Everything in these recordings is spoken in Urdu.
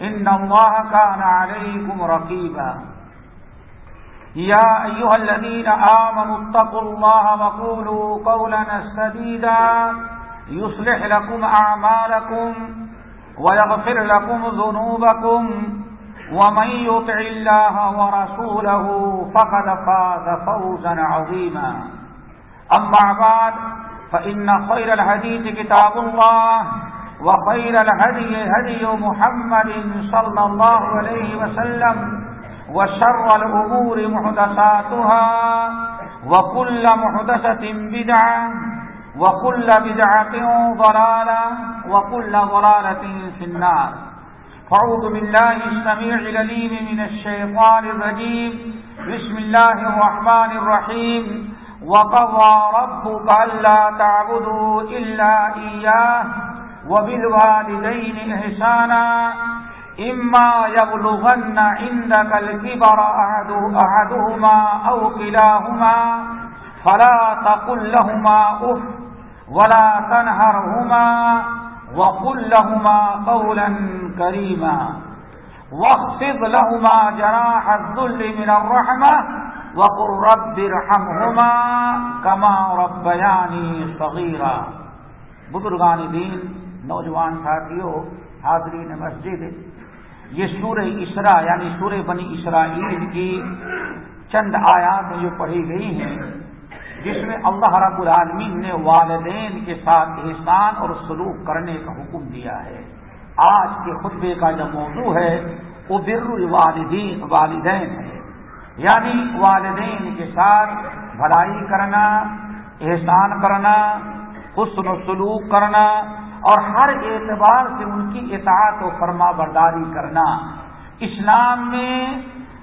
إن الله كان عليكم رقيبا. يا أيها الذين آمنوا اتقوا الله وقولوا قولا سديدا. يصلح لكم أعمالكم ويغفر لكم ذنوبكم. ومن يطع الله ورسوله فقد فاز فوزا عظيما. أما بعد، فإن خير الحديث كتاب الله. وخير الهدي هدي محمد صلى الله عليه وسلم وشر الأمور محدثاتها وكل محدثة بدعة وكل بدعة ضلالة وكل ضلالة في النار. فعوذ بالله السميع لليم من الشيطان الرجيم. بسم الله الرحمن الرحيم. وقضى ربك ألا تعبدوا إلا إياه. وبالوالدين إحسانا، إما يبلغن عندك الكبر أحدهما أو كلاهما، فلا تقل لهما أف ولا تنهرهما وقل لهما قولا كريما. واخفض لهما جناح الذل من الرحمة وقل رب ارحمهما كما ربياني صغيرا. بزرگان دین نوجوان ساتھیوں حاضرین مسجد، یہ سورہ اسرا یعنی سورہ بنی اسرائیل کی چند آیات جو پڑھی گئی ہیں، جس میں اللہ رب العالمین نے والدین کے ساتھ احسان اور سلوک کرنے کا حکم دیا ہے۔ آج کے خطبے کا جو موضوع ہے، وہ بر الوالدین، والدین ہے۔ یعنی والدین کے ساتھ بھلائی کرنا، احسان کرنا، حسن و سلوک کرنا اور ہر اعتبار سے ان کی اطاعت و فرما برداری کرنا۔ اسلام میں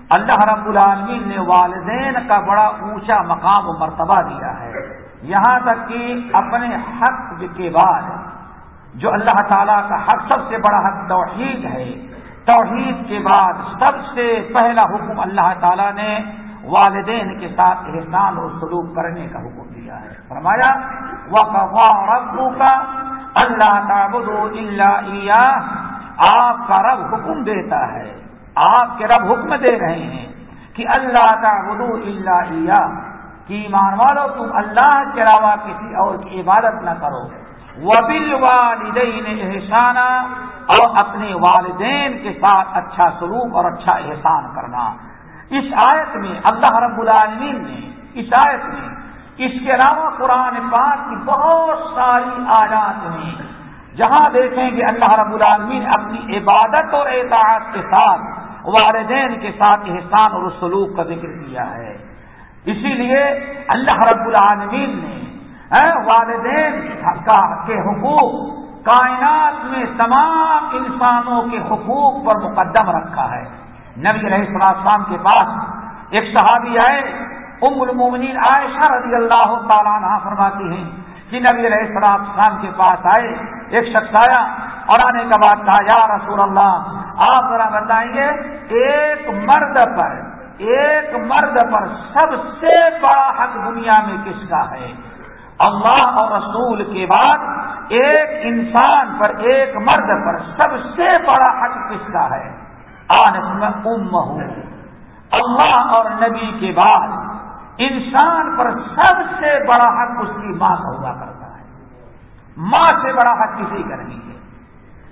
اللہ رب العالمین نے والدین کا بڑا اونچا مقام و مرتبہ دیا ہے۔ یہاں تک کہ اپنے حق کے بعد جو اللہ تعالیٰ کا حق سب سے بڑا حق توحید ہے، توحید کے بعد سب سے پہلا حکم اللہ تعالیٰ نے والدین کے ساتھ احسان اور سلوک کرنے کا حکم دیا ہے۔ فرمایا وقفا ربو کا اللہ تعبد اللہ آپ کا رب حکم دیتا ہے، آپ کے رب حکم دے رہے ہیں کہ اللہ تعبد اللہ کی مان والو، تم اللہ کے علاوہ کسی اور کی عبادت نہ کرو۔ وبل والدین احسانہ اور اپنے والدین کے ساتھ اچھا سلوک اور اچھا احسان کرنا۔ اس آیت میں، اللہ رب العالمین نے، اس آیت میں اس کے علاوہ قرآن پاک کی بہت ساری آیات میں جہاں دیکھیں گے اللہ رب العالمین اپنی عبادت اور اعتعاد کے ساتھ، والدین کے ساتھ احسان اور سلوک کا ذکر کیا ہے۔ اسی لیے اللہ رب العالمین نے والدین کے حقوق، کائنات میں تمام انسانوں کے حقوق پر مقدم رکھا ہے۔ نبی علیہ السلام کے پاس ایک صحابی آئے ام المومنین عائشہ رضی اللہ تعالیٰ عنہ فرماتی ہیں کہ نبی علیہ السلام شام کے پاس آئے، ایک شخص آیا اور آنے کا بعد کہا، یا رسول اللہ، آپ ذرا بتائیں گے ایک مرد پر، ایک مرد پر سب سے بڑا حق دنیا میں کس کا ہے؟ اللہ اور رسول کے بعد ایک انسان پر، ایک مرد پر سب سے بڑا حق کس کا ہے؟ آج میں ام ہوں اللہ اور نبی کے بعد انسان پر سب سے بڑا حق اس کی ماں کا ہوا کرتا ہے۔ ماں سے بڑا حق کسی کا نہیں ہے۔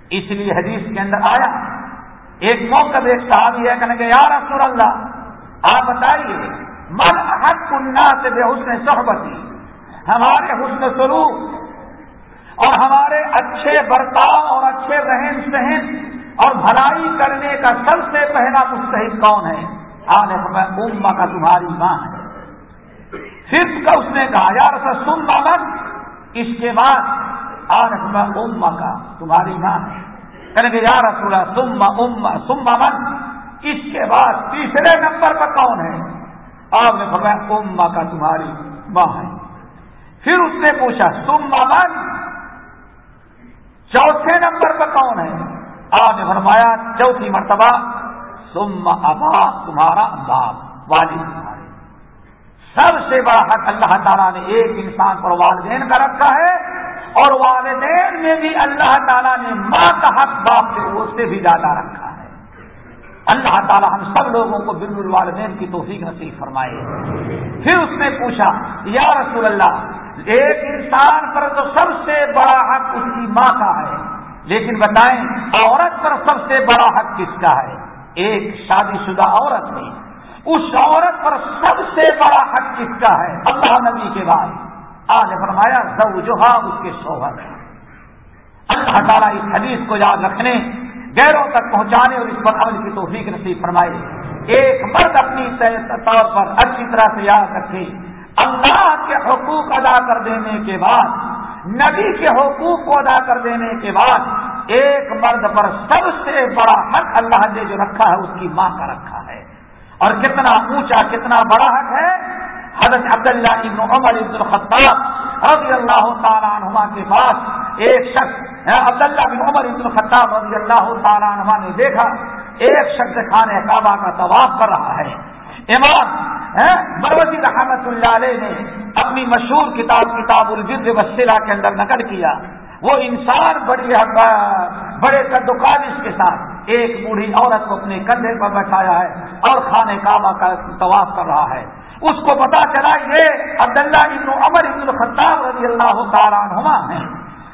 اس لیے حدیث کے اندر آیا، ایک موقع ایک صحابی ہے کہنے کہ یا رسول اللہ، آپ بتائیے، من حق کنہ سے بے حسن صحبتی؟ ہمارے حسن سلوک اور ہمارے اچھے برتاؤ اور اچھے رہن سہن اور بھلائی کرنے کا سب سے پہلا مستحق کون ہے؟ آج اما کا تمہاری ماں ہے۔ صرف کا اس نے کہا یار سن بابن اس کے بعد آج اما کا تمہاری ماں کہنے کہ یار رسول سم ام سم من، اس کے بعد تیسرے نمبر پر کون ہے؟ آپ نے فرمایا اما کا تمہاری ماں ہے. پھر اس نے پوچھا سم من، چوتھے نمبر پر کون ہے؟ آپ نے فرمایا، چوتھی مرتبہ سم ابا، تمہارا باپ، والد۔ سب سے بڑا حق اللہ تعالیٰ نے ایک انسان پر والدین کا رکھا ہے اور والدین میں بھی اللہ تعالیٰ نے ماں کا حق باپ سے اس سے بھی زیادہ رکھا ہے۔ اللہ تعالیٰ ہم سب لوگوں کو بالکل والدین کی توفیق نصیب فرمائے۔ پھر اس نے پوچھا، یا رسول اللہ، ایک انسان پر تو سب سے بڑا حق اس کی ماں کا ہے، لیکن بتائیں، عورت پر سب سے بڑا حق کس کا ہے؟ ایک شادی شدہ عورت ہے اس عورت پر سب سے بڑا حق کس کا ہے؟ اللہ نبی کے بعد آج فرمایا، زوجہا اس کے شوہر اللہ تعالیٰ اس حدیث کو یاد رکھنے گیروں تک پہنچانے اور اس پر عمل کی توفیق نصیب فرمائے۔ ایک مرد اپنی طور پر اچھی طرح سے یاد رکھے۔ اللہ کے حقوق ادا کر دینے کے بعد، نبی کے حقوق کو ادا کر دینے کے بعد، ایک مرد پر سب سے بڑا حق اللہ نے جو رکھا ہے، اس کی ماں کا رکھا ہے۔ اور کتنا اونچا، کتنا بڑا حق ہے؟ حضرت عبداللہ ابن عمر ابن الخطاب رضی اللہ تعالیٰ عنہما کے پاس ایک شخص عبداللہ بن عمر ابن الخطاب رضی اللہ تعالیٰ عنہما نے دیکھا، ایک شخص خانہ کعبہ کا طواف کر رہا ہے۔ امام مروزی رحمت اللہ علیہ نے اپنی مشہور کتاب کتاب البر وسیلہ کے اندر نقل کیا۔ وہ انسان بڑی بڑے کدوکالش کے ساتھ ایک بوڑھی عورت کو اپنے کندھے پر بیٹھایا ہے اور خانے کعبہ کا طواف کر رہا ہے۔ اس کو پتا چلا یہ عبداللہ ابن عمر ابن الخطاب رضی اللہ تعالیٰ عنہما ہیں۔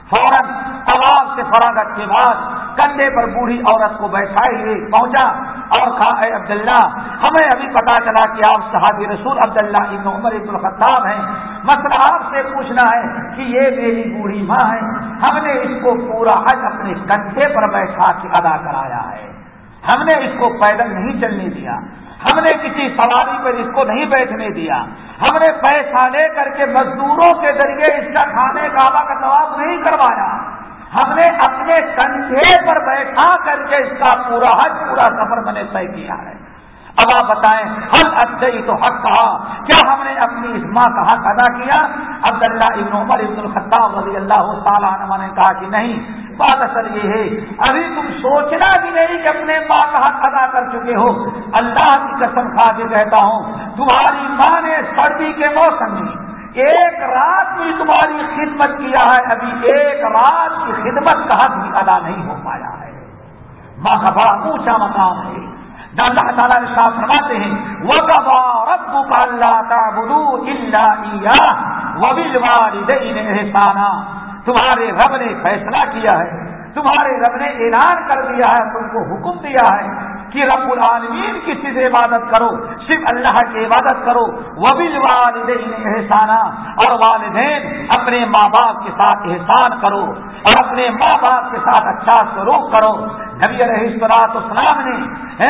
فوراً طواف سے فراغت کے بعد کندھے پر بوڑھی عورت کو بیٹھائے ہوئے پہنچا۔ اور کہا، اے عبداللہ، ہمیں ابھی پتا چلا کہ آپ صحابی رسول عبداللہ ابن عمر ابن الخطاب ہیں۔ مسئلہ آپ سے پوچھنا ہے کہ یہ میری بوڑھی ماں ہے۔ ہم نے اس کو پورا حج اپنے کندھے پر بیٹھا کے ادا کرایا ہے۔ ہم نے اس کو پیدل نہیں چلنے دیا۔ ہم نے کسی سواری پر اس کو نہیں بیٹھنے دیا۔ ہم نے پیسہ لے کر کے مزدوروں کے ذریعے اس کا کھانے کعبہ کا جواب نہیں کروایا۔ ہم نے اپنے کندھے پر بیٹھا کر کے اس کا پورا حج، پورا سفر میں نے طے کیا ہے۔ اب آپ بتائیں ہم اچھے تو حق کہا۔ کیا ہم نے اپنی اس ماں کا حق ادا کیا؟ عبداللہ ابن عمر ابن الخطاب رضی اللہ تعالیٰ عنہ نے کہا کہ نہیں، بات اصل یہ ہے، ابھی تم سوچنا بھی نہیں کہ اپنے ماں کا حق ادا کر چکے ہو۔ اللہ کی قسم کھا کے کہتا ہوں، تمہاری ماں نے سردی کے موسم میں ایک رات بھی تمہاری خدمت کیا ہے، ابھی ایک رات کی خدمت کا حق بھی ادا نہیں ہو پایا ہے۔ ماں کا بڑا اونچا مقام ہے۔ اللہ تعالیٰ نے ساتھ فرماتے ہیں وہ کبا رب کا اللہ کا بدو اللہ وبل والدین احسانہ تمہارے رب نے فیصلہ کیا ہے، تمہارے رب نے اعلان کر دیا ہے، تم کو حکم دیا ہے۔ کہ رب العالمین کسی سے عبادت کرو، صرف اللہ کی عبادت کرو۔ وہ بھی والدین احسانہ اور والدین اپنے ماں باپ کے ساتھ احسان کرو اور اپنے ماں باپ کے ساتھ اچھا سلوک کرو۔ نبی علیہ السلاط اسلام نے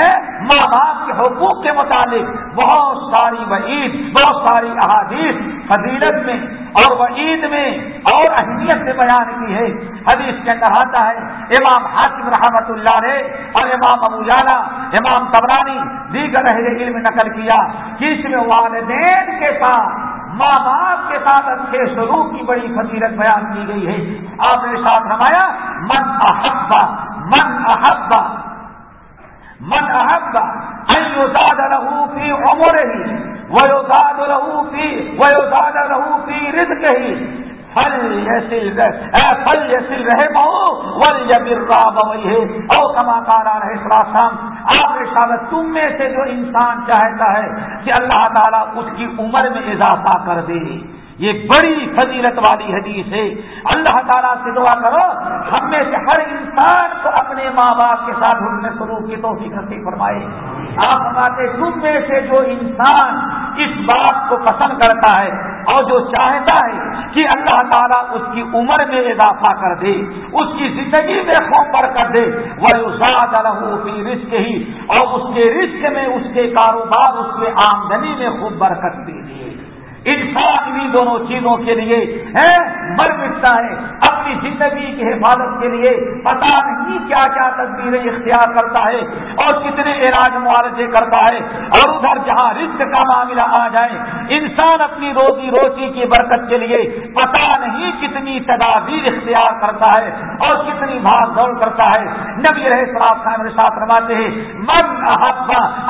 ماں باپ کے حقوق کے متعلق بہت ساری وعید، بہت ساری احادیث فضیلت میں اور وعید میں اور اہمیت سے بیان کی ہے۔ حدیث کے اندر آتا ہے، امام حاکم رحمت اللہ نے اور امام ابو جانا امام تبرانی دیگر علم نقل کیا کہ اس میں والدین کے ساتھ، ماں باپ کے ساتھ اچھے سلوک کی بڑی فضیلت بیان کی گئی ہے۔ آپ نے ساتھ رمایا من احبا من احبا من احبا ان رہو له في ہی ويزاد له في ويزاد له في رزقه. فی رزق یسل یسل رہے بہو ول یبر ہے او کما کارا رہے سلاسام آپ نے شاید تم میں سے جو انسان چاہتا ہے کہ اللہ تعالیٰ اس کی عمر میں اضافہ کر دے۔ یہ بڑی فضیلت والی حدیث ہے۔ اللہ تعالیٰ سے دعا کرو، ہم میں سے ہر انسان کو اپنے ماں باپ کے ساتھ حسن سلوک کی توفیق نصیب فرمائے۔ آپ ہمارے تم میں سے جو انسان اس بات کو پسند کرتا ہے اور جو چاہتا ہے کہ اللہ تعالیٰ اس کی عمر میں اضافہ کر دے، اس کی زندگی میں خوب پر کر دے وہ رسک ہی اور اس کے رسک میں، اس کے کاروبار، اس کے آمدنی میں خوب برکت دے دیے انسان بھی دونوں چیزوں کے لیے ہے، مر مٹتا ہے۔ اپنی زندگی کی حفاظت کے لیے پتا نہیں کیا کیا تصویریں اختیار کرتا ہے اور کتنے علاج معالجے کرتا ہے۔ اور ادھر جہاں رزق کا معاملہ آ جائے، انسان اپنی روزی روزی کی برکت کے لیے پتا نہیں کتنی تدابیر اختیار کرتا ہے اور کتنی بھاگ دوڑ کرتا ہے۔ نبی رہے سراب خان ساتھ رواتے ہیں، من احبا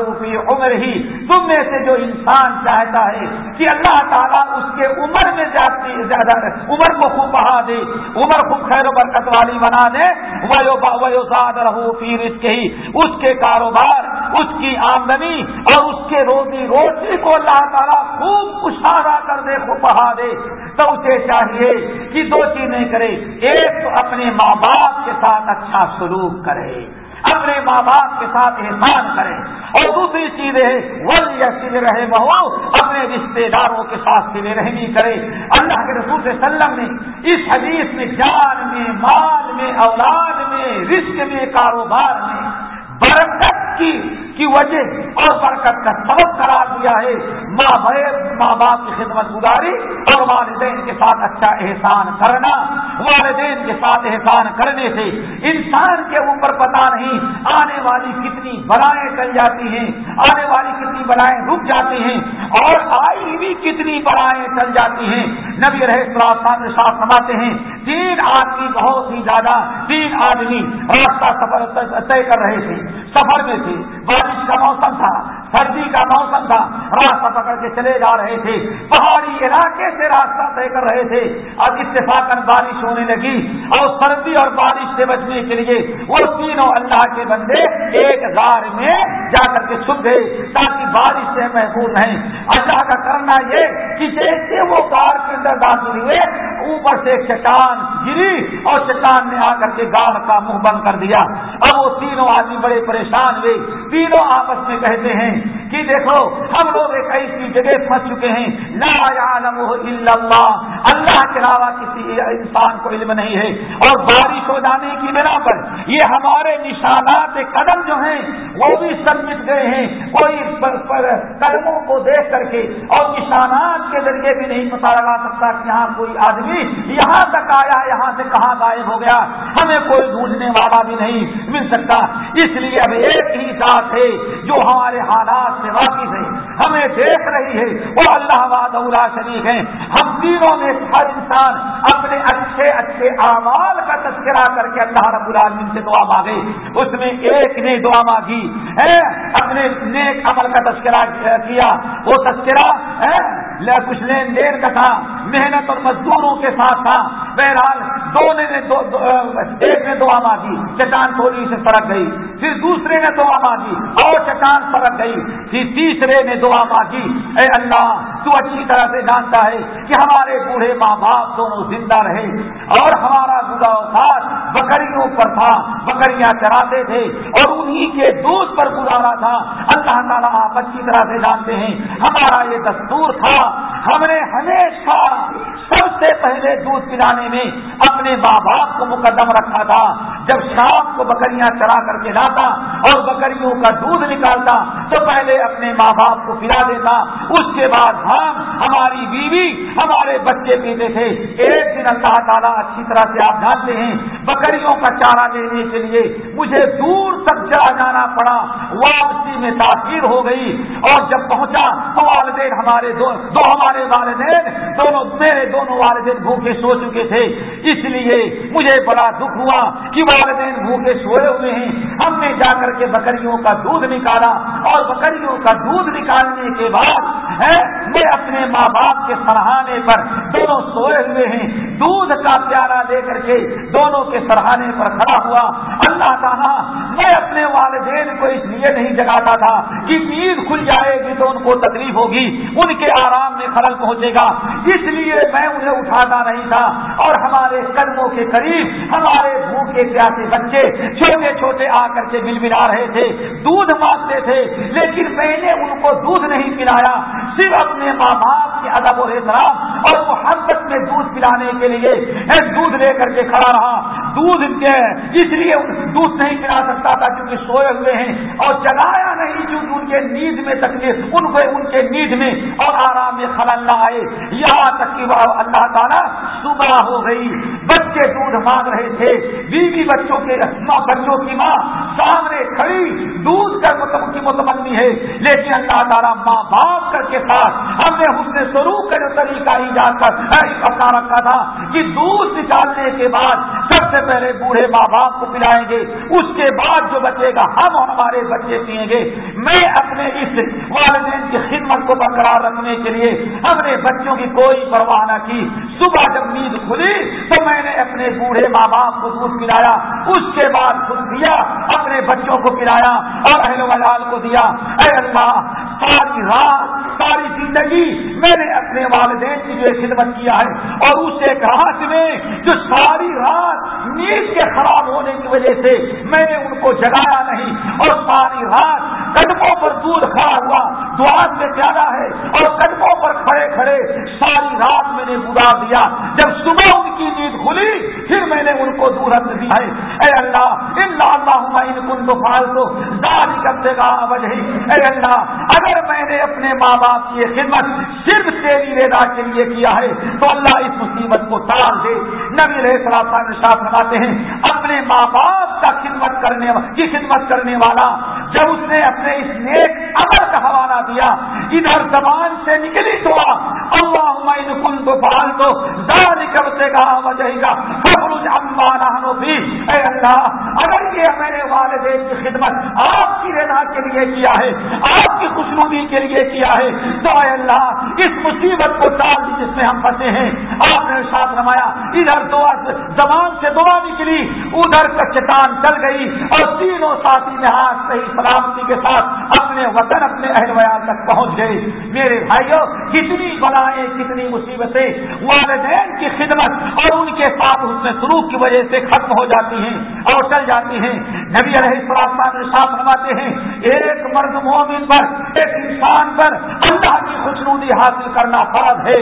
روپی عمر ہی تم میں سے جو انسان چاہتا ہے کہ اللہ تعالیٰ اس کے عمر میں جاتی زیادہ عمر کو خوب بڑھا دے. عمر خوب خیر و برکت والی بنا دے. رہو پھر اس کے ہی اس کے کاروبار، اس کی آمدنی اور اس کے روزی روزی کو اللہ تعالیٰ خوب کشادہ کر دے، خوب بڑھا دے. تو اسے چاہیے کہ دو چیزیں کرے. ایک تو اپنے ماں باپ کے ساتھ اچھا سلوک کرے. اپنے ماں باپ کے ساتھ احسان کرے اور دوسری چیز ہے ول یا سل رہے بہو اپنے رشتے داروں کے ساتھ سلے رحمی کرے اللہ کے رسول صلی اللہ علیہ وسلم نے اس حدیث میں جان میں، مال میں، اولاد میں رشک میں، کاروبار میں برکت کی کی وجہ اور برکت کا سبب قرار دیا ہے۔ ماں ماں باپ کی خدمت گزاری اور والدین کے ساتھ اچھا احسان کرنا۔ والدین کے ساتھ احسان کرنے سے انسان کے اوپر پتا نہیں آنے والی کتنی بلائیں چل جاتی ہیں، آنے والی کتنی بلائیں رک جاتی ہیں اور آئی بھی کتنی بلائیں چل جاتی ہیں۔ نبی رہے ساتھ سماتے ہیں، تین آدمی بہت ہی زیادہ، تین آدمی راستہ سفر طے کر رہے تھے۔ سفر میں تھے بارش کا موسم تھا، سردی کا موسم تھا، راستہ پکڑ کے چلے جا رہے تھے، پہاڑی علاقے سے راستہ طے کر رہے تھے۔ اب اتفاق بارش ہونے لگی اور سردی اور بارش سے بچنے کے لیے وہ تینوں اللہ کے بندے ایک غار میں جا کر کے چھپ گئے تاکہ بارش سے محفوظ رہیں۔ اچھا اللہ کا کرنا یہ کہ جیسے وہ غار کے اندر داخل ہوئے اوپر سے ایک چٹان گری اور چٹان نے آ کر کے گاڑ کا منہ بند کر دیا۔ اب وہ تینوں آدمی بڑے پریشان ہوئے۔ تینوں آپس میں کہتے ہیں کہ دیکھو، ہم لوگ ایک ایسی جگہ پھنس چکے ہیں۔ لا الا اللہ۔ اللہ کے علاوہ کسی انسان کو علم نہیں ہے۔ اور بارش ہو جانے کی بنا پر یہ ہمارے نشانات قدم جو ہیں، وہ بھی سب مٹ گئے ہیں۔ کوئی پر قدموں کو دیکھ کر کے اور نشانات کے ذریعے بھی نہیں پتا لگا سکتا کہ یہاں کوئی آدمی یہاں تک آیا، یہاں سے کہاں غائب ہو گیا۔ ہمیں کوئی ڈھونڈنے والا بھی نہیں مل سکتا۔ اس لیے اب ایک ہی ساتھ ہے جو ہمارے حالات سے واقف ہے ہمیں دیکھ رہی ہے وہ اللہ واد شریف ہے ہم تینوں میں ہر انسان اپنے اچھے اچھے اعمال کا تذکرہ کر کے اللہ رب العالمین سے دعا مانگے۔ اس میں ایک نے دعا مانگی ہے اپنے نیک عمل کا تذکرہ کیا۔ وہ تذکرہ ہے کچھ لین دین کا تھا، محنت اور مزدوروں کے ساتھ تھا۔ بہرحال دو نے دو دو ایک نے دعا مانگی چٹان تھوڑی سے سڑک گئی، پھر دوسرے نے دعا مانگی اور چٹان سڑک گئی، پھر تیسرے نے دعا مانگی، اے اللہ تو اچھی طرح سے جانتا ہے کہ ہمارے بوڑھے ماں باپ دونوں زندہ رہے اور ہمارا گزا ساتھ بکریوں پر تھا، بکریاں چراتے تھے اور انہی کے دودھ پر گزارا تھا۔ اللہ تعالیٰ آپ اچھی طرح سے جانتے ہیں، ہمارا یہ دستور تھا۔ ہم نے ہمیشہ سب سے پہلے دودھ پلانے میں اپنے ماں باپ کو مقدم رکھا تھا۔ جب شام کو بکریاں چرا کر کے لاتا اور بکریوں کا دودھ نکالتا تو پہلے اپنے ماں باپ کو پلا دیتا، اس کے بعد ہم ہماری بیوی ہمارے بچے پیتے تھے۔ ایک دن اللہ تعالیٰ اچھی طرح سے آپ جانتے ہیں، بکریوں کا چارہ لینے کے لیے مجھے دور تک چلا جانا پڑا۔ واپسی میں تاخیر ہو گئی اور جب پہنچا تو والدین ہمارے دو دو ہمارے والدین، دونوں، میرے دونوں والدین بھوکے سو چکے تھے۔ اس لیے مجھے بڑا دکھ ہوا کہ والدین بھوکے سوئے ہوئے ہیں۔ ہم نے جا کر کے بکریوں کا دودھ نکالا اور بکریوں کا دودھ نکالنے کے بعد میں اپنے ماں باپ کے سرہانے پر دونوں سوئے ہوئے ہیں، دودھ کا پیارا لے کر کے دونوں کے سرہانے پر کھڑا ہوا اللہ تعالیٰ میں اپنے والدین کو اس لیے نہیں جگاتا تھا کہ نیند کھل جائے گی تو ان کو تکلیف ہوگی، ان کے آرام میں خلل پہنچے گا۔ اس لیے میں انہیں اٹھاتا نہیں تھا۔ اور ہمارے قدموں کے قریب ہمارے بھوکے پیاسے بچے چھوٹے چھوٹے آ کر کے مل ملا رہے تھے، دودھ مانگتے تھے، لیکن میں نے ان کو دودھ نہیں پلایا۔ صرف اپنے ماں باپ کے ادب و احترام اور محبت میں دودھ پلانے کے لیے دودھ لے کر کے کھڑا رہا۔ دودھ اس لیے دودھ نہیں پلا سکتا تھا کیونکہ سوئے ہوئے ہیں اور جگایا نہیں کیونکہ ان کے نیند میں تکلیف، ان کو، ان کے نیند میں اور آرام میں خلل نہ آئے۔ یہاں تک کہ اللہ تعالیٰ صبح ہو گئی، بچے دودھ مانگ رہے تھے، بیوی بچوں کے، ماں بچوں کی ماں سامنے کھڑی، دودھ کر کی متمنی ہے۔ لیکن اللہ تعالیٰ ماں باپ کر کے ساتھ ہم نے اس نے شروع کر طریقہ ایجاد کر اپنا رکھا تھا کہ دودھ نکالنے کے بعد سب سے پہلے بوڑھے ماں باپ کو پلائیں گے۔ اس کے بعد جو بچے گا، ہم اور ہمارے بچے پیئیں گے۔ میں اپنے اس والدین کی خدمت کو برقرار رکھنے کے لیے ہم نے بچوں کی کوئی پرواہ نہ کی۔ صبح جب نیند کھلی تو میں نے اپنے بوڑھے ماں باپ کو دودھ پلایا۔ اس کے بعد خود دیا اپنے بچوں کو پلایا اور اہل ولال کو دیا۔ اے اللہ، ساری رات ساری زندگی میں نے اپنے والدین کی جو خدمت کیا ہے اور اس ایک رات میں جو ساری رات نیند کے خراب ہونے کی وجہ سے میں نے ان کو جگایا نہیں اور ساری رات قدموں پر دودھ کھڑا ہوا دعا میں زیادہ ہے اور قدموں پر کھڑے کھڑے ساری رات میں نے گزار دیا۔ جب صبح ان کی نیند کھلی، پھر میں نے ان کو دور دیا۔ ہے اے اللہ ان اللہ ان کن تو فالتو داری کرتے گا وجہ اے اللہ، اگر میں نے اپنے ماں باپ کی خدمت صرف تیری رضا کے لیے کیا ہے، تو اللہ اس مصیبت کو ٹال دے۔ نبی رہے سلام شاپ لگاتے ہیں، اپنے ماں باپ کا خدمت کرنے کی خدمت کرنے والا، جب اس نے نے اس نیک عمل کا حوالہ دیا، ادھر زبان سے نکلی دعا اللہ کن تو بال تو دان کرتے گا وجہ گا فخر امبانو بھی اے اللہ، اگر یہ میرے والدین کی خدمت آپ کی رضا کے لیے کیا ہے؟ آپ کی خوشنودی کے لیے کیا ہے؟ تو اے اللہ، اس مصیبت کو ٹال دی جس میں ہم پھنسے ہیں۔ آپ نے ساتھ رمایا ادھر دعا زبان سے دعا نکلی، ادھر کا چٹان چل گئی اور تینوں ساتھی میں ہاتھ صحیح سلامتی کے ساتھ اپنے وطن، اپنے اہل ویال تک پہنچ گئے۔ میرے بھائیوں، کتنی بلائیں، کتنی مصیبتیں والدین کی خدمت اور ان کے ساتھ اس میں سلوک کی وجہ سے ختم ہو جاتی ہیں اور چل جاتی ہیں۔ نبی علیہ السلام ساتھ فرماتے ہیں ایک مرد مومن پر، ایک انسان پر اللہ کی خوشنودی حاصل کرنا فرض ہے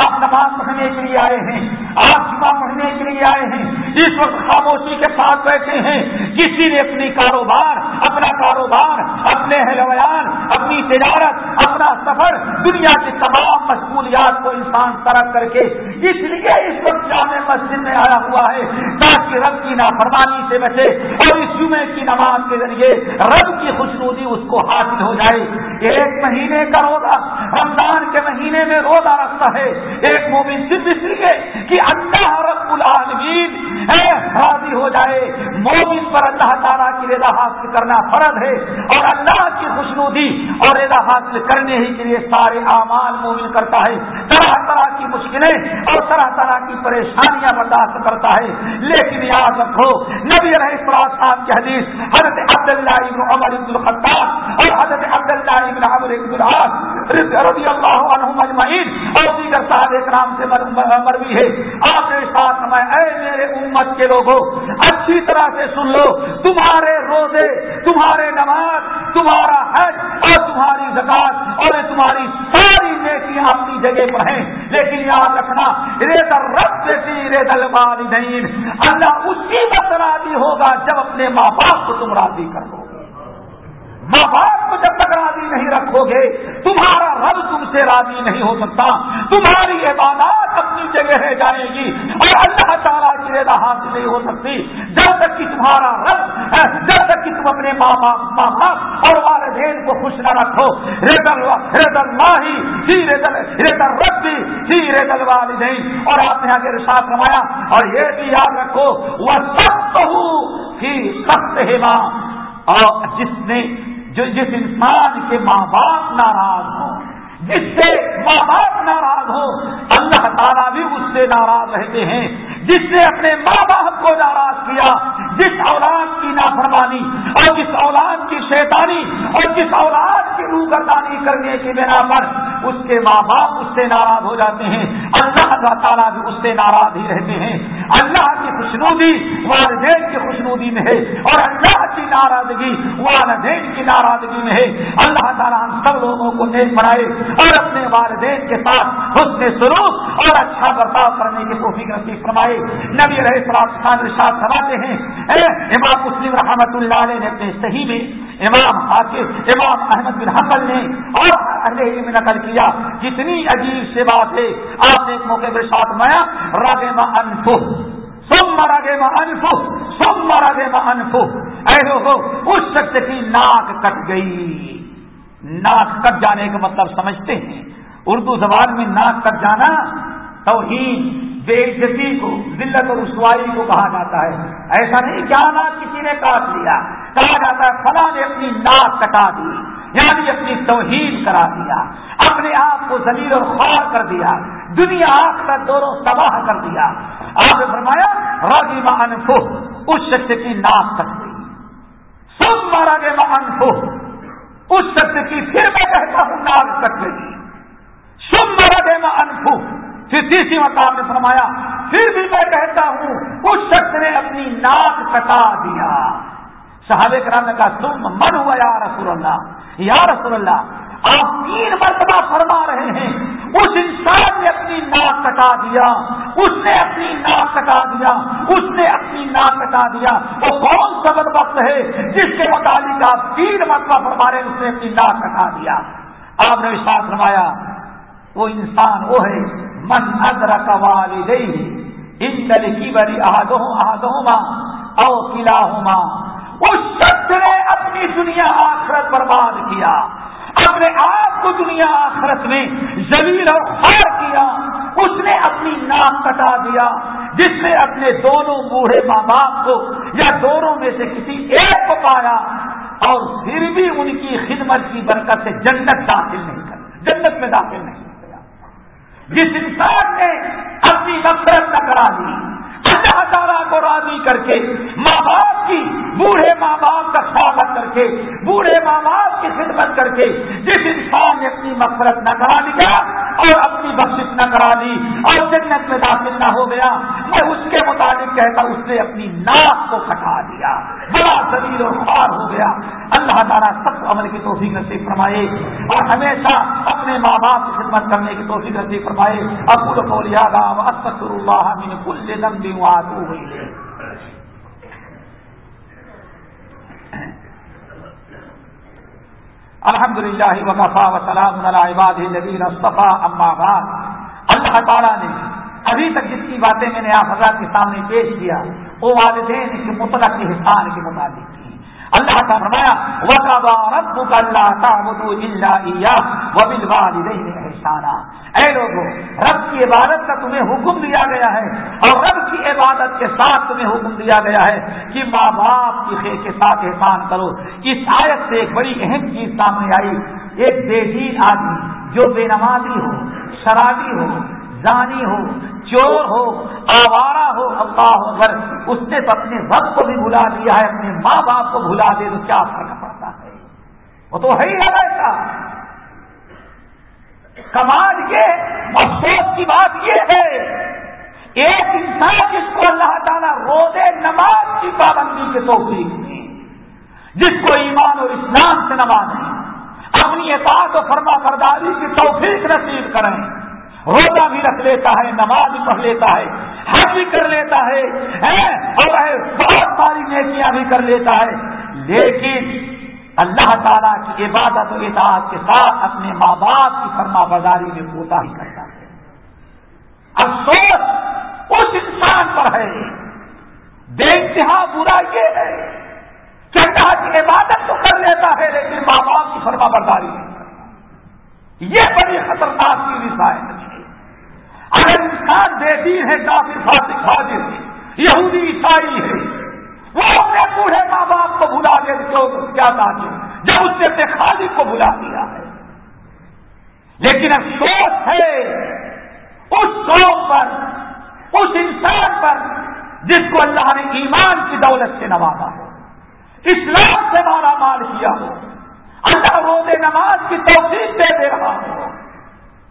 آپ نماز پڑھنے کے لیے آئے ہیں، آپ جمعہ پڑھنے کے لیے آئے ہیں، اس وقت خاموشی کے ساتھ بیٹھے ہیں، کسی نے اپنی کاروبار، اپنا کاروبار، اپنے حلویان اپنی تجارت، اپنا سفر، دنیا کی تمام مشغولیات کو انسان ترک کر کے اس لیے اس وقت جامع مسجد میں آیا ہوا ہے، تاکہ رب کی نافرمانی سے بچے اور اس جمعے کی نماز کے ذریعے رب کی خوشنودی اس کو حاصل ہو جائے۔ ایک مہینے کا روزہ، رمضان کے مہینے میں روزہ رکھتا ہے۔ ایک مومن صرف اس لیے کہ اللہ رب العالمین راضی ہو جائے۔ مومن پر اللہ تعالیٰ کی رضا حاصل کرنا فرض ہے۔ اور اللہ کی خوشنودی اور رضا حاصل کرنے ہی کے لیے سارے اعمال مومن کرتا ہے۔ طرح طرح کی مشکلیں اور طرح طرح کی پریشانیاں برداشت کرتا ہے۔ لیکن یاد رکھو، نبی علیہ السلام کی حدیث، حضرت عبداللہ ابن عمر ابن الخطاب، اور حضرت عبداللہ ابن عمر ابن العاص رضی اللہ عنہم اجمعین، اور دیگر صاحب اکرام سے مروی ہے۔ آپ نے ساتھ میں اے میرے امت کے لوگوں، اچھی طرح سے سن لو، تمہارے روزے، تمہارے نماز، تمہارا حج اور تمہاری زکات اور تمہاری ساری نیکیاں اپنی جگہ پر ہیں۔ لیکن یاد رکھنا، ریت رب سے ریت الوالدین، اللہ اسی وقت راضی ہوگا جب اپنے ماں باپ کو تم راضی کر ماں باپ کو جب تک راضی نہیں رکھو گے، تمہارا رب تم سے راضی نہیں ہو سکتا۔ تمہاری عبادات اپنی جگہ رہ جائے گی اور اللہ تعالیٰ کی رضا حاصل نہیں ہو سکتی۔ جب تک کہ تمہارا رب، جب تک کہ تم اپنے ماں باپ ماں باپ اور والدین کو خوش نہ رکھو۔ ریت اللہ ہی ریت ربی ہی ریت الوالدین۔ اور آپ نے آگے ساتھ روایا اور یہ بھی یاد رکھو وہ سخت ہی سخت ہے ماں اور جس نے جو جس انسان کے ماں باپ ناراض ہوں، جس سے ماں باپ ناراض ہو اللہ تعالیٰ بھی اس سے ناراض رہتے ہیں۔ جس نے اپنے ماں باپ کو ناراض کیا، جس اولاد کی نافرمانی اور جس اولاد کی شیطانی اور جس اولاد کی روگردانی کرنے کی بنا پر اس کے ماں باپ اس سے ناراض ہو جاتے ہیں، اللہ تعالیٰ بھی اس سے ناراض ہی رہتے ہیں۔ اللہ کی خوشنودی والدین کی خوشنودی میں ہے اور اللہ کی ناراضگی والدین کی ناراضگی میں ہے۔ اللہ تعالیٰ ہم سب لوگوں کو نیک بنائے اور اپنے والدین کے ساتھ حسن سلوک اور اچھا برتاؤ کرنے کی توفیق نصیب فرمائے۔ نبی رہے خان ارشاد فرماتے ہیں امام مسلم رحمت اللہ علیہ نے اپنے صحیح میں امام حاکم امام احمد بن حمل نے اور اہل علم نقل کیا جتنی عجیب سے بات ہے، آپ نے ایک موقع پر ساتھ مایا راگے انفو۔ سم راگے انفو۔ سم راگے انفو۔ ایسے ہو اس شخص کی ناک کٹ گئی۔ ناک کٹ جانے کا مطلب سمجھتے ہیں۔ اردو زبان میں ناک کٹ جانا توہین بے عزتی کو، ذلت اور رسوائی کو کہا جاتا ہے۔ ایسا نہیں کیا ناک کسی نے کاٹ لیا، کہا جاتا ہے، فلاں نے اپنی ناک کٹا دی یعنی اپنی توہین کرا دیا۔ اپنے آپ کو زمین اور خوار کر دیا، دنیا آخ تک دونوں تباہ کر دیا۔ آپ نے فرمایا راجی انفو اس شخص کی ناک کٹ گئی سب مارا گئے انفو اس شخص کی پھر میں کہتا ہوں، ناک کٹ گئی سب مارا گئے انفو پھر تیسری مقام نے فرمایا، پھر بھی میں کہتا ہوں، اس شخص نے اپنی ناک کٹا دیا۔ صحاب کرام نے کہا تم من ہوا یا رسول اللہ؟ یا رسول اللہ آپ تین مرتبہ فرما رہے ہیں، اس انسان نے اپنی ناک کٹا دیا، اس نے اپنی ناک کٹا دیا، اس نے اپنی ناک کٹا دیا۔ وہ کون سا وقت ہے جس کے متعلق آپ تین مرتبہ فرما رہے ہیں، اس نے اپنی ناک کٹا دیا۔ آپ نے وشواس فرمایا، وہ انسان وہ ہے، من ادرک والدیہ، ان کی بری آدوں آدوں ماں او قلعہ ماں اس شخص نے اپنی دنیا آخرت برباد کیا۔ اپنے آپ کو دنیا آخرت میں زمین اور خار کیا۔ اس نے اپنی ناک کٹا دیا، جس نے اپنے دونوں بوڑھے ماں باپ کو یا دونوں میں سے کسی ایک کو پایا اور پھر بھی ان کی خدمت کی برکت سے جنت داخل نہیں کر، جنت میں داخل نہیں جس انسان نے اپنی نفرت نہ کرا دی اللہ تعالیٰ کو راضی کر کے ماں باپ کی، بوڑھے ماں باپ کا سواگت کر کے، بوڑھے ماں باپ کی خدمت کر کے، جس انسان نے اپنی نفرت نہ کرا دیا اور اپنی بخش نہ کرا دی اور جنت میں داخل نہ ہو گیا، میں اس کے مطابق کہتا اس نے اپنی ناک کو کٹا دیا، بڑا زمین اور خوار ہو گیا۔ اللہ تعالیٰ سب عمل کی توفیق نصیب فرمائے اور ہمیشہ اپنے ماں باپ کی خدمت کرنے کی توفیق نصیب فرمائے۔ ابو کو لہٰذا اللہ من کل دم بھی الحمد للہ وقفا وسلام عباد نبی صفا اما بعد۔ اللہ تعالیٰ نے ابھی تک جس کی باتیں میں نے آپ حضرات کے سامنے پیش کیا، وہ والدین کے مطلق حسان کے مطابق اللہ کا فرمایا وقبا رب کا اللہ تعبدو اللہ وبل والدین احسانہ اے لوگوں رب کی عبادت کا تمہیں حکم دیا گیا ہے اور رب کی عبادت کے ساتھ تمہیں حکم دیا گیا ہے کہ ماں باپ کی کے ساتھ احسان کرو۔ اس آیت سے ایک بڑی اہم چیز سامنے آئی۔ ایک بے دین آدمی جو بے نمازی ہو، شرابی ہو، زانی ہو، چور ہو، آوارہ ہو، اللہ اگر اس نے تو اپنے وقت کو بھی بھلا دیا ہے، اپنے ماں باپ کو بھلا دے تو کیا فرق پڑتا ہے؟ وہ تو ہے ہی ہے۔ ایسا کمال یہ افسوس کی بات یہ ہے، ایک انسان جس کو اللہ تعالیٰ روزے، نماز کی پابندی کے توفیق دیں، جس کو ایمان اور اسلام سے نمازیں اپنی اطاعت و فرما برداری کی توفیق نصیب کریں، روزہ بھی رکھ لیتا ہے، نماز بھی پڑھ لیتا ہے، حج بھی کر لیتا ہے اور بہت ساری نیکیاں بھی کر لیتا ہے، لیکن اللہ تعالیٰ کی عبادت و اطاعت کے ساتھ اپنے ماں باپ کی فرما بازاری میں پوتا ہی کرتا ہے۔ افسوس، اس انسان پر ہے۔ بے انتہا برا یہ ہے کہ اللہ کی عبادت تو کر لیتا ہے، لیکن ماں باپ کی فرما برداری نہیں کرتا۔ یہ بڑی خطرناک کی رسائل ہے۔ اگر انسان بے دین ہے، کافر، فاسق فاضر ہے یہودی، عیسائی ہے وہ اپنے بوڑھے ماں باپ کو بلا دے تو کیا تاکہ جب اس نے اپنے خالق کو بلا دیا ہے۔ لیکن افسوس ہے اس قوم پر، اس انسان پر جس کو اللہ نے ایمان کی دولت سے نوازا ہو اسلام سے مارا مال کیا ہو۔ اللہ روز نماز کی توفیق دے دے رہا ہو۔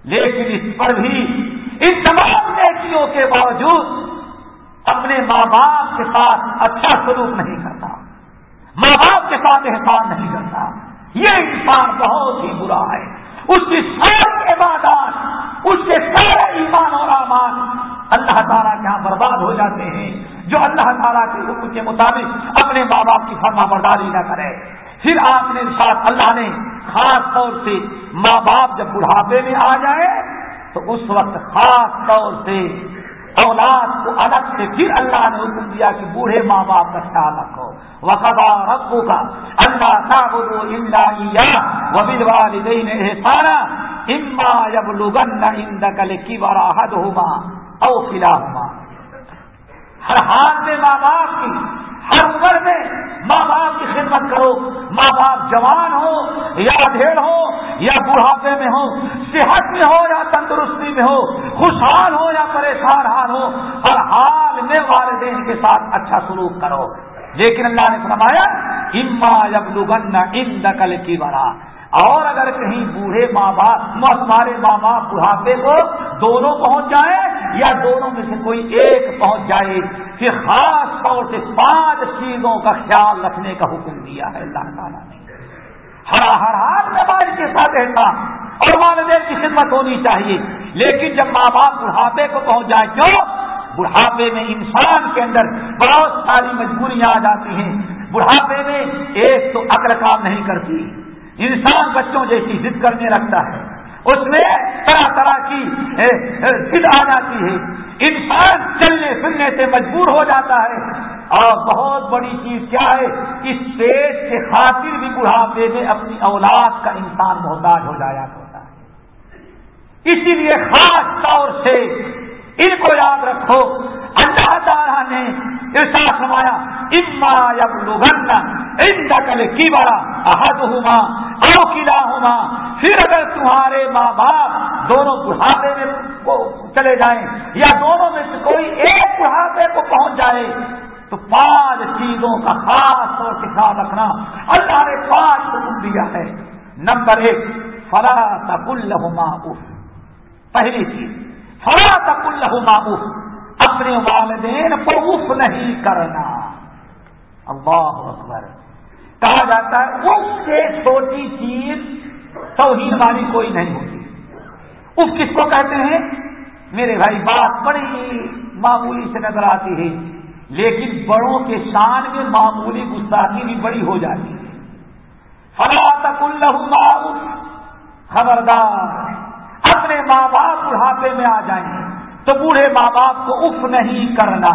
لیکن اس پر بھی ان تمام نیکیوں کے باوجود اپنے ماں باپ کے ساتھ اچھا سلوک نہیں کرتا۔ ماں باپ کے ساتھ احسان نہیں کرتا۔ یہ انسان بہت ہی برا ہے۔ اس کی ساری عبادات، اس کے سارے ایمان اور امان اللہ تعالیٰ کے یہاں برباد ہو جاتے ہیں۔ جو اللہ تعالیٰ کے حکم کے مطابق اپنے ماں باپ کی فرما برداری نہ کرے۔ پھر آپ نے ساتھ اللہ نے خاص طور سے ماں باپ جب بڑھاپے میں آ جائے، تو اس وقت خاص طور سے اولاد کو الگ سے پھر اللہ نے حکم دیا کہ بوڑھے ماں باپ کا خیال رکھو۔ وقبا ربو کا اللہ تعبد وبل والدین احسانا اما جب لگن ان دکل کی بارا حد ہوما او فلا ہوما ہر حال میں ماں باپ کی ہر عمر میں ماں باپ کی خدمت کرو، ماں باپ جوان ہو یا ادھیڑ ہو یا بڑھاپے میں ہو، صحت میں ہو یا تندرستی میں ہو، خوشحال ہو یا پریشان حال ہو، ہر حال میں والدین کے ساتھ اچھا سلوک کرو۔ لیکن اللہ نے فرمایا، اما جب لگن ان نقل کی بڑا اور اگر کہیں بوڑھے ماں باپ ہمارے ماں باپ بڑھاپے کو دونوں پہنچ جائیں یا دونوں میں سے کوئی ایک پہنچ جائے پھر خاص طور سے پانچ چیزوں کا خیال رکھنے کا حکم دیا ہے اللہ تعالیٰ نے۔ ہر ہر ہار نماز کے ساتھ رہتا اور والدین کی خدمت ہونی چاہیے۔ لیکن جب ماں باپ بڑھاپے کو پہنچ جائے کیوں بڑھاپے میں انسان کے اندر بہت ساری مجبوریاں آ جاتی ہیں۔ بڑھاپے میں ایک تو عقل کام نہیں کرتی۔ انسان بچوں جیسی ضد کرنے لگتا ہے۔ اس میں طرح طرح کی ضد آ جاتی ہے۔ انسان چلنے پھرنے سے مجبور ہو جاتا ہے۔ اور بہت بڑی چیز کیا ہے؟ اس پیٹ کے خاطر بھی بڑھاپے میں اپنی اولاد کا انسان محتاج ہو جایا ہوتا ہے۔ اسی لیے خاص طور سے ان کو یاد رکھو۔ اللہ تعالیٰ نے ارشاد فرمایا، اما یا لوگن کی بڑا احد ہوما او قلعہ ہوما پھر اگر تمہارے ماں باپ دونوں بڑھاپے میں چلے جائیں یا دونوں میں سے کوئی ایک بڑھاپے کو پہنچ جائے، تو پانچ چیزوں کا خاص طور سے خیال رکھنا اللہ نے پانچ حکم دیا ہے۔ نمبر ایک، فلا تک الما پہلی چیز، فلا تک الما اپنے والدین کو اف نہیں کرنا۔ اللہ اکبر۔ کہا جاتا ہے، اس سے چھوٹی چیز توہین والی کوئی نہیں ہوتی۔ اس کس کو کہتے ہیں؟ میرے بھائی، بات بڑی معمولی سے نظر آتی ہے، لیکن بڑوں کے شان میں معمولی گستاخی بھی بڑی ہو جاتی ہے۔ فلا تک اللہ خبردار، اپنے ماں باپ بڑھاپے میں آ جائیں، تو بوڑھے ماں باپ کو اف نہیں کرنا۔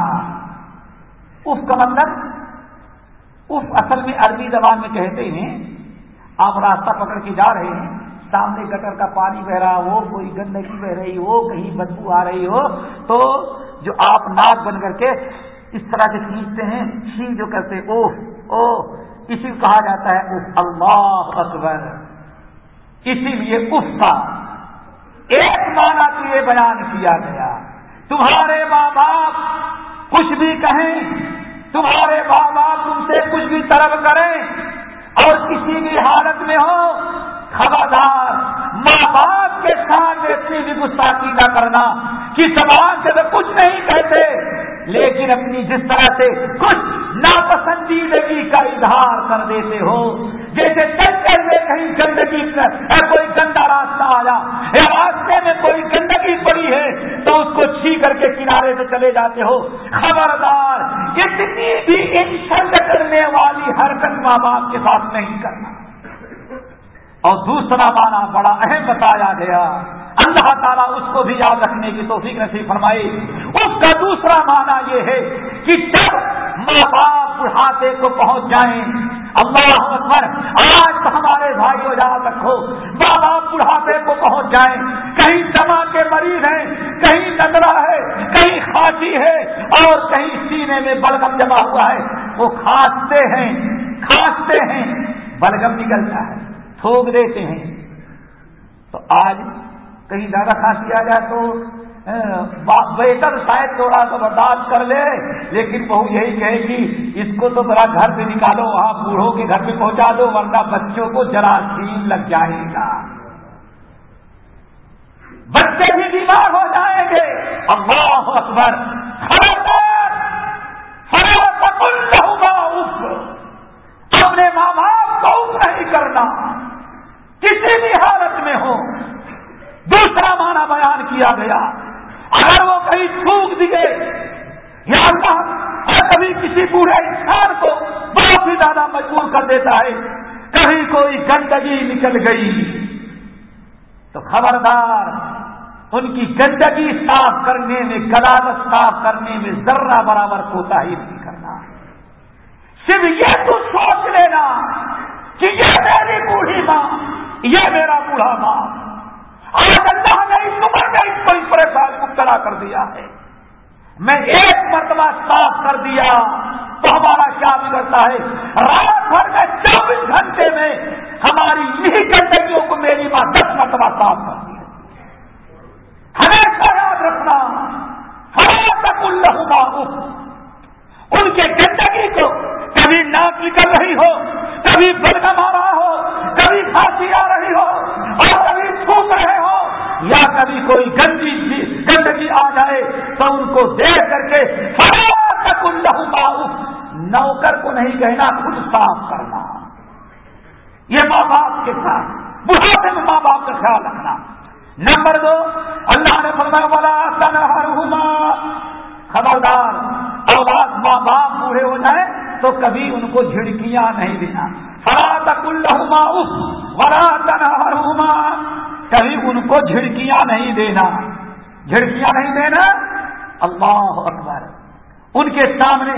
اف کا مطلب اف اصل میں عربی زبان میں کہتے ہیں، آپ راستہ پکڑ کے جا رہے ہیں، سامنے گٹر کا پانی بہ رہا ہو، کوئی گندگی بہ رہی ہو، کہیں بدبو آ رہی ہو، تو جو آپ ناک بن کر کے اس طرح سے کھینچتے ہیں چھی جو کہتے او او اسی کو کہا جاتا ہے اف اللہ اکبر۔ اسی لیے اف کا ایک معنی تو یہ بیان کیا گیا، تمہارے ماں باپ کچھ بھی کہیں تمہارے ماں باپ تم سے کچھ بھی طلب کریں اور کسی بھی حالت میں ہو، خبردار، ماں باپ کے ساتھ اتنی بھی گستاخی نہ کرنا کہ سماج سے تو کچھ نہیں کہتے۔ لیکن اپنی جس طرح سے کچھ ناپسندیدگی کا اظہار کر دیتے ہو، جیسے چلتے ہوئے کہیں گندگی کوئی گندا راستہ آیا، یا راستے میں کوئی گندگی پڑی ہے، تو اس کو چھی کر کے کنارے سے چلے جاتے ہو۔ خبردار، اتنی بھی انسنگ کرنے والی حرکت ماں باپ کے ساتھ نہیں کرنا۔ اور دوسرا مانا بڑا اہم بتایا گیا۔ اللہ تعالیٰ اس کو بھی یاد رکھنے کی توفیق نصیب فرمائی۔ اس کا دوسرا معنی یہ ہے کہ جب ماں باپ بڑھاپے کو پہنچ جائیں، اللہ اکبر، آج تو ہمارے بھائی کو یاد رکھو، ماں باپ بڑھاپے کو پہنچ جائیں، کہیں دما کے مریض ہیں، کہیں نگرا ہے، کہیں کھانسی ہے، اور کہیں سینے میں بلگم جمع ہوا ہے۔ وہ کھانستے ہیں کھانستے ہیں بلگم نکلتا ہے، تھوک دیتے ہیں۔ تو آج کہیں زیادہ کھانسی آ جائے تو بہتر شاید تھوڑا سا برداشت کر لے، لیکن بہو یہی کہے گی اس کو تو ذرا گھر سے نکالو، وہاں بوڑھوں کے گھر پہ پہنچا دو، ورنہ بچوں کو جراثیم لگ جائے گا۔ بچے بھی بیمار ہو جائیں گے۔ اللہ اکبر۔ اپنے ماں باپ کو نہیں کرنا۔ کسی بھی حالت میں ہو۔ دوسرا معنی بیان کیا گیا۔ اگر وہ کہیں تھوک دیے، یا اللہ کبھی کسی بوڑھے انسان کو بہت ہی زیادہ مجبور کر دیتا ہے۔ کہیں کوئی گندگی نکل گئی، تو خبردار، ان کی گندگی صاف کرنے میں گداوت صاف کرنے میں ذرہ برابر کوتا ہی نہیں کرنا۔ صرف یہ تو سوچ لینا کہ یہ میری بوڑھی ماں، یہ میرا بوڑھا ماں۔ آج اللہ نے اس عمر میں اس کو اس پریشان مبتلا کر دیا ہے، میں ایک مرتبہ صاف کر دیا، تو ہمارا کیا بگڑتا ہے؟ رات بھر میں چوبیس گھنٹے میں ہماری یہی گندگیوں کو میری ماں دس مرتبہ صاف کر دیا ہمیشہ یاد رکھنا ہر تک اللہ ان کے گندگی کو کبھی ناک نکل رہی ہو، کبھی بدگم آ رہا ہو، کبھی کھانسی آ رہی ہو، اور کبھی تھوک رہے ہو یا کبھی کوئی گندی گندگی آ جائے تو ان کو دیکھ کر کے نوکر کو نہیں کہنا، خود صاف کرنا۔ یہ ماں باپ کے ساتھ، بہت سے ماں باپ کا خیال رکھنا۔ نمبر دو، اللہ نے فرمایا والا خبردار، اولاد ماں باپ بوڑھے ہو جائیں تو کبھی ان کو جھڑکیاں نہیں دینا۔ فلا تک الحما ولا تنہا کبھی ان کو جھڑکیاں نہیں دینا۔ جھڑکیاں نہیں دینا۔ اللہ اکبر۔ ان کے سامنے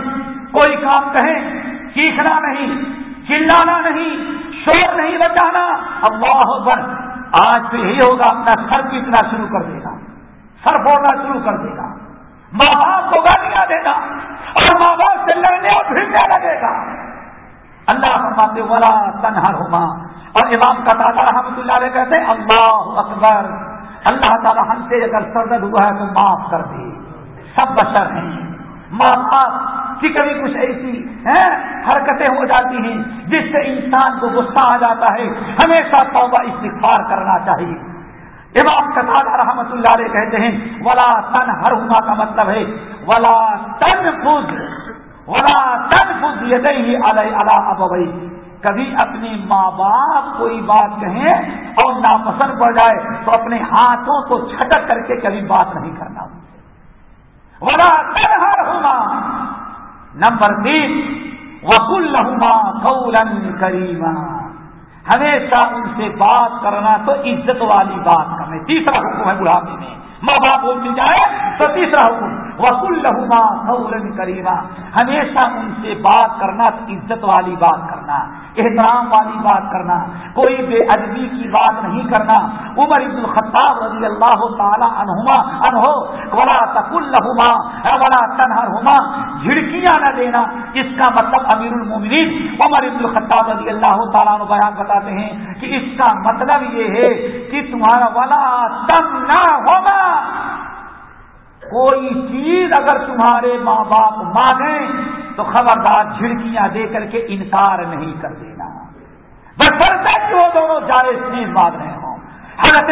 کوئی کام کہیں چیخنا نہیں، چلانا نہیں شور نہیں بچانا۔ اللہ اکبر۔ آج تو یہی ہوگا، اپنا سر پیٹنا شروع کر دے گا سر پھوڑنا شروع کر دے گا ماں باپ کو گالیاں دے گا اور ماں باپ سے لڑنے اور پھرنے لگے گا۔ اللہ فرماتے والا تنہا ہوما اور امام کا تعالیٰ رحمۃ اللہ علیہ کہتے ہیں، اللہ اکبر، اللہ تعالیٰ ہم سے اگر سرد ہوا ہے تو معاف کر دے سب بشر ہیں۔ ماں باپ کی کبھی کچھ ایسی حرکتیں ہو جاتی ہیں جس سے انسان کو غصہ آ جاتا ہے۔ ہمیشہ توبہ، استغفار کرنا چاہیے۔ امام کا تعالیٰ رحمت اللہ علیہ کہتے ہیں، ولا تن، ہر ہما کا مطلب ہے، ولا تن فز ولا تن فز یہ اللہ ابئی کبھی اپنے ماں باپ کوئی بات کہیں اور ناپسند پڑ جائے تو اپنے ہاتھوں کو چھٹک کر کے کبھی بات نہیں کرنا۔ ولا تنہر ہونا نمبر تین۔ وکل لہما قولن کریما ہمیشہ ان سے بات کرنا تو عزت والی بات کرنے تیسرا حکم ہے بڑھاپے میں۔ ماں باپ بول مل جائے تو تیسرا حکم۔ وکل لہما سورن کریما ہمیشہ ان سے بات کرنا، عزت والی بات کرنا، احترام والی بات کرنا، کوئی بے ادبی کی بات نہیں کرنا۔ عمر عبد الخطاب رضی اللہ تعالی عنہما انہو ولا تک الحما ولا تنہر جھڑکیاں نہ دینا۔ اس کا مطلب امیر المومنین عمر عبد الخطاب رضی اللہ تعالیٰ عنہ بیان بتاتے ہیں کہ اس کا مطلب یہ ہے کہ تمہارا ولا تم نہ ہوگا کوئی چیز اگر تمہارے ماں باپ مانگیں تو خبردار جھڑکیاں دے کر کے انکار نہیں کر دینا۔ بس کہ وہ دونوں جائز چیز مانگ رہے ہیں حضرت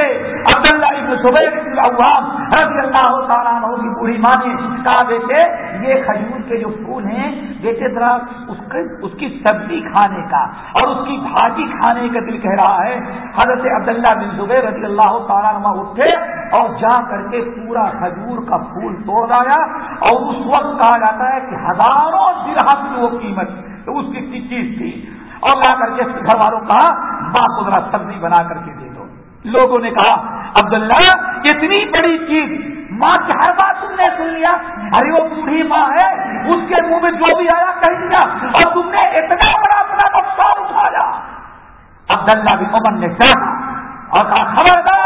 عبداللہ ابن زبیر العوام رضی اللہ تعالیٰ عنہ کی بوڑھی ماں نے کہا، بیٹے، یہ کھجور کے جو پھول ہیں، بیٹے، ذرا اس اس کی سبزی کھانے کا اور اس کی بھاجی کھانے کا دل کہہ رہا ہے۔ حضرت عبداللہ بن زبیر رضی اللہ تعالیٰ عنہ اٹھے اور جا کر کے پورا کھجور کا پھول توڑ آیا اور اس وقت کہا جاتا ہے کہ ہزاروں درہم کی وہ قیمت اس کی چیز تھی۔ اور لا کر کے گھر والوں کہا ماں کو ذرا سبزی بنا کر کے دے۔ لوگوں نے کہا، عبداللہ، اتنی بڑی چیز، ماں کی ہر بات تم نے سن لیا؟ ارے وہ بوڑھی ماں ہے، اس کے منہ میں جو بھی آیا کہیں دیا اور تم نے اتنا بڑا اپنا نقصان اٹھایا۔ عبداللہ بن امن نے کہا، اور کہا، خبردار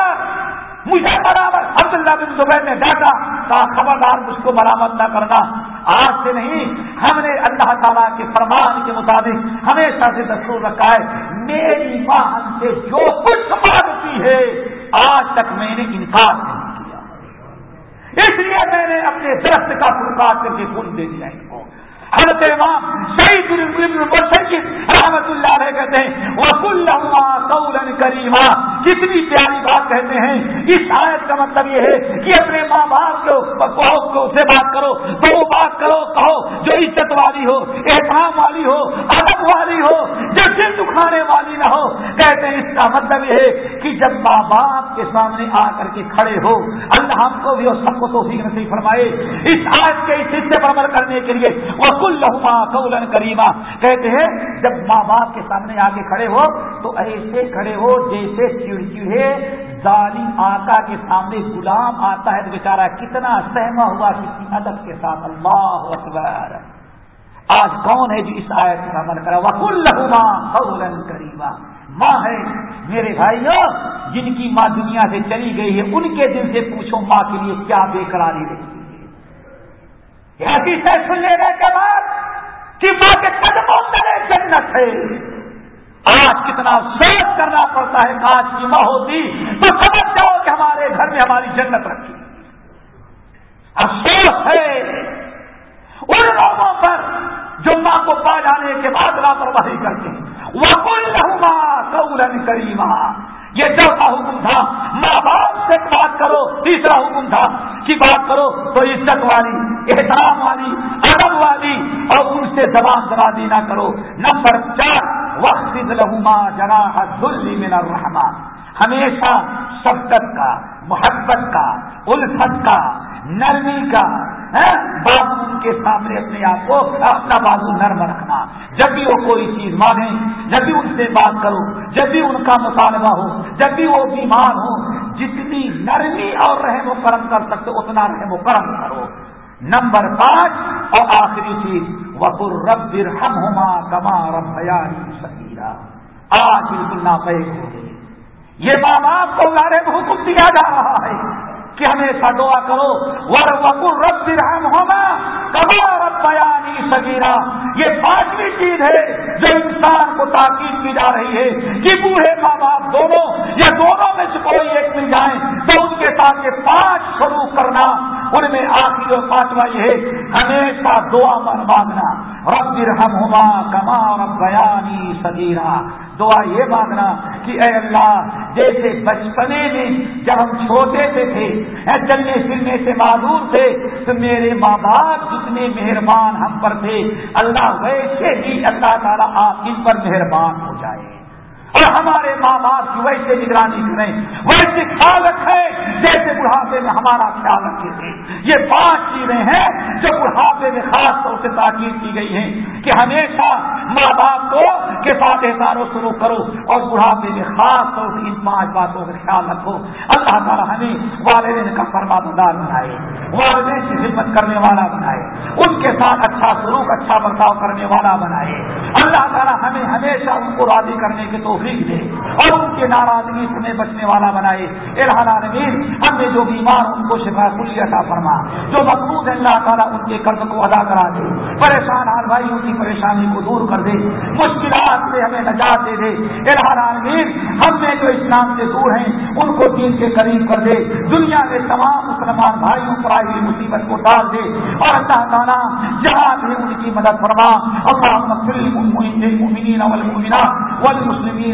مجھے برابر، عبداللہ بن زبیر نے ڈانٹا، کہا، خبردار، مجھ کو برامد نہ کرنا، آج سے نہیں، ہم نے اللہ تعالیٰ کے فرمان کے مطابق ہمیشہ سے دستور رکھا ہے، میری ماں ہم سے جو کچھ مانگتی ہے، آج تک میں نے انکار نہیں کیا۔ اس لیے میں نے اپنے درخت کا پھول کاٹ کر کے پھول دے دیا ان کو حضرت امام شہید رحمت اللہ علیہ کہتے ہیں وکل کریما کتنی پیاری بات کہتے ہیں۔ اس آیت کا مطلب یہ ہے کہ اپنے ماں باپ کو سے بات کرو، تو وہ بات کرو، کہو، جو عزت والی ہو، احترام والی ہو، ادب والی ہو، جو دل دکھانے والی نہ ہو۔ کہتے ہیں، اس کا مطلب یہ ہے کہ جب ماں باپ کے سامنے آ کر کے کھڑے ہو، اللہ ہم کو بھی اور سب کو تو نصیب فرمائے۔ اس آیت کے اس حصے پر عمل کرنے کے لیے وہ لہما قولن کریما۔ کہتے ہیں، جب ماں باپ کے سامنے آگے کھڑے ہو، تو ایسے کھڑے ہو جیسے چڑچڑے ظالم آقا کے سامنے غلام آتا ہے، تو بیچارہ کتنا سہما ہوا کسی ادب کے ساتھ اللہ اکبر۔ آج کون ہے جو اس آیت کا عمل کرا؟ وکل لہما قولن کریما۔ ماں ہے میرے بھائی جن کی ماں دنیا سے چلی گئی ہے، ان کے دل سے پوچھو ماں کے لیے کیا بے قراری رہی ایسی سے سن لینے کے بعد کہ ماں کے قدموں میں جنت ہے۔ آج کتنا سوچ کرنا پڑتا ہے کاش کی ماں ہوتی تو سمجھ جاؤ کہ ہمارے گھر میں ہماری جنت رکھی۔ افسوس ہے۔ ان لوگوں پر جو ماں کو پا جانے کے بعد لاپرواہی کرتے ہیں۔ وہ کل رہا کریما یہ چوتھا حکم تھا۔ ماں باپ سے بات کرو، تیسرا حکم تھا کی بات کرو تو عزت والی، احترام والی ادب والی، اور ان سے زبان زبادی نہ کرو۔ نمبر چار وقت لہما جنا ذلی من الرحمان ہمیشہ شبدت کا، محبت کا، الفت کا، نرمی کا بازو ان کے سامنے اپنے آپ کو اپنا بازو نرم رکھنا۔ جب بھی وہ کوئی چیز مانگے، جب بھی ان سے بات کرو، جب بھی ان کا مطالبہ ہو، جب بھی وہ بیمار ہو، جتنی نرمی اور رحم و کرم کر سکتے اتنا رحم و کرم کرو۔ نمبر پانچ، اور آخری چیز وقر رب ہم ہوما کما رب سکیرا آج بالکل ناپیک ہو گئی۔ یہ ماں باپ کو لارے حکم دیا جا رہا ہے۔ کہ ہمیشہ دعا کرو۔ ور وقر رب رحم ہوگا کما رب بیانی سگیرا یہ پانچویں چیز ہے جو انسان کو تاکید کی جا رہی ہے کہ بوڑھے ماں باپ دونوں یا دونوں میں سے کوئی ایک مل جائیں تو ان کے ساتھ یہ پانچ شروع کرنا۔ ان میں آخری اور پانچواں یہ ہے، ہمیشہ دعا من مانگنا۔ رب رحم ہوگا کما رب بیانی سگیرا دعا یہ مانگنا کہ اے اللہ، جیسے بچپنے میں جب ہم چھوٹے سے تھے چلنے پھرنے سے معذور تھے، تو میرے ماں باپ جتنے مہربان ہم پر تھے، اللہ ویسے ہی اللہ تعالیٰ آپ ان پر مہربان ہو جائے۔ اور ہمارے ماں باپ کی ویسے نگرانی کریں ویسے خیال رکھیں جیسے بڑھاپے میں ہمارا خیال رکھے تھے۔ یہ پانچ چیزیں ہیں جو بڑھاپے میں خاص طور سے تاکید کی گئی ہیں کہ ہمیشہ ماں باپ کو کے ساتھ احسان و شروع کرو اور بڑھاپے میں خاص طور سے ان پانچ باتوں کا خیال رکھو۔ اللہ تعالیٰ ہمیں والدین کا فرما بردار بنائے، والدین کی خدمت کرنے والا بنائے، ان کے ساتھ اچھا سلوک اچھا برتاؤ کرنے والا بنائے۔ اللہ تعالیٰ ہمیں ہمیشہ ان کو راضی کرنے کے تو توفیق دے اور ان کے ناراضگی سے بچنے والا بنائے الحال عالمین ہم نے جو بیمار ان کو شفا کلی عطا فرما، جو مقبوض ہے اللہ تعالیٰ ان کے قرض کو ادا کرا دے۔ پریشان حال بھائی ان کی پریشانی کو دور کر دے۔ مشکلات سے ہمیں نجات دے دے۔ الحال عالمین ہم نے جو اسلام سے دور ہیں، ان کو دین کے قریب کر دے۔ دنیا میں تمام مسلمان بھائیوں پر آئی ہوئی مصیبت کو ڈال دے۔ اور اللہ تعالیٰ جہاں بھی ان کی مدد فرما۔ اللہ المؤمنین والمؤمنات والمسلمین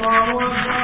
الله أكبر